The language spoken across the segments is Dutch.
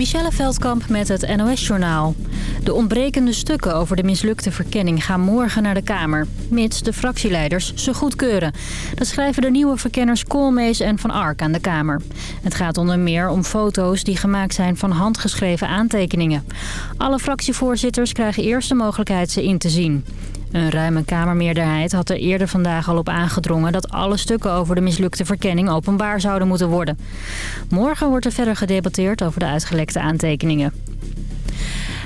Michelle Veldkamp met het NOS-journaal. De ontbrekende stukken over de mislukte verkenning gaan morgen naar de Kamer. Mits de fractieleiders ze goedkeuren. Dat schrijven de nieuwe verkenners Koolmees en Van Ark aan de Kamer. Het gaat onder meer om foto's die gemaakt zijn van handgeschreven aantekeningen. Alle fractievoorzitters krijgen eerst de mogelijkheid ze in te zien. Een ruime Kamermeerderheid had er eerder vandaag al op aangedrongen... dat alle stukken over de mislukte verkenning openbaar zouden moeten worden. Morgen wordt er verder gedebatteerd over de uitgelekte aantekeningen.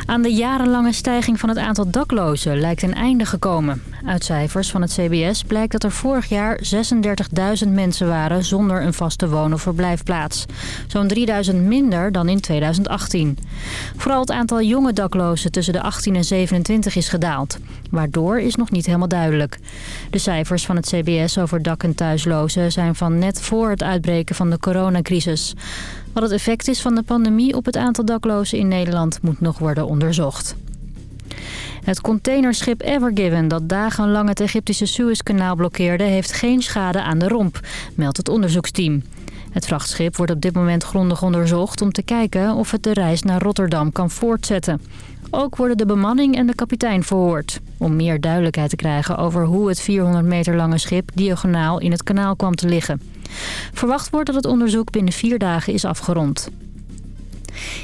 Aan de jarenlange stijging van het aantal daklozen lijkt een einde gekomen. Uit cijfers van het CBS blijkt dat er vorig jaar 36.000 mensen waren zonder een vaste woon- of verblijfplaats. Zo'n 3000 minder dan in 2018. Vooral het aantal jonge daklozen tussen de 18 en 27 is gedaald. Waardoor is nog niet helemaal duidelijk. De cijfers van het CBS over dak- en thuislozen zijn van net voor het uitbreken van de coronacrisis. Wat het effect is van de pandemie op het aantal daklozen in Nederland moet nog worden onderzocht. Het containerschip Evergiven dat dagenlang het Egyptische Suezkanaal blokkeerde... heeft geen schade aan de romp, meldt het onderzoeksteam. Het vrachtschip wordt op dit moment grondig onderzocht om te kijken of het de reis naar Rotterdam kan voortzetten. Ook worden de bemanning en de kapitein verhoord. Om meer duidelijkheid te krijgen over hoe het 400 meter lange schip diagonaal in het kanaal kwam te liggen. Verwacht wordt dat het onderzoek binnen vier dagen is afgerond.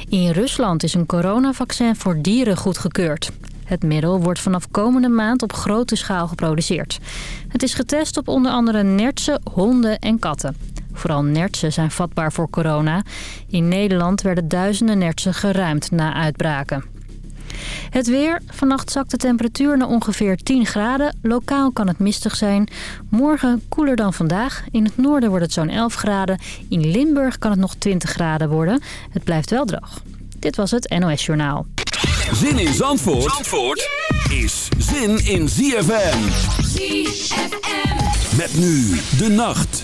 In Rusland is een coronavaccin voor dieren goedgekeurd. Het middel wordt vanaf komende maand op grote schaal geproduceerd. Het is getest op onder andere nertsen, honden en katten. Vooral nertsen zijn vatbaar voor corona. In Nederland werden duizenden nertsen geruimd na uitbraken. Het weer. Vannacht zakt de temperatuur naar ongeveer 10 graden. Lokaal kan het mistig zijn. Morgen koeler dan vandaag. In het noorden wordt het zo'n 11 graden. In Limburg kan het nog 20 graden worden. Het blijft wel droog. Dit was het NOS Journaal. Zin in Zandvoort, Zandvoort is zin in ZFM. ZFM. Met nu de nacht.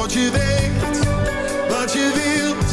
Tot je weet wat je wilt.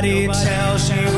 Nobody tells you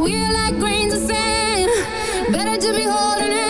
We're like grains of sand, better to be holding it.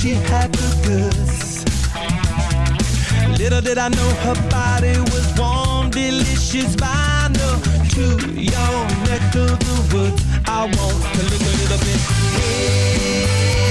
she had the goods. Little did I know her body was warm, delicious by no to your neck of the woods. I want to look a little bit. Hey.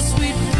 sweet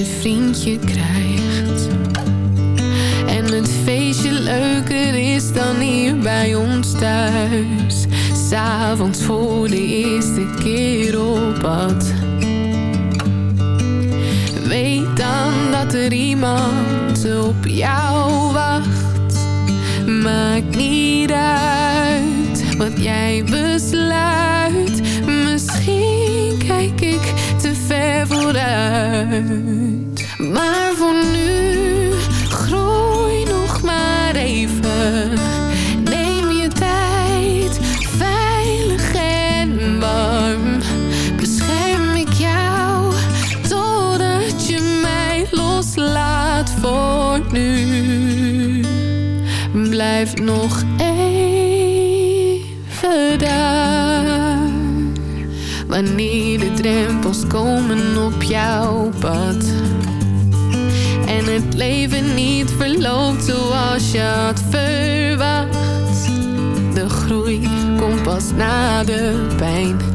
vriendje krijgt. En het feestje leuker is dan hier bij ons thuis. S'avonds voor de eerste keer op pad. Weet dan dat er iemand je had verwacht. De groei komt pas na de pijn.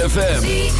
ZFM.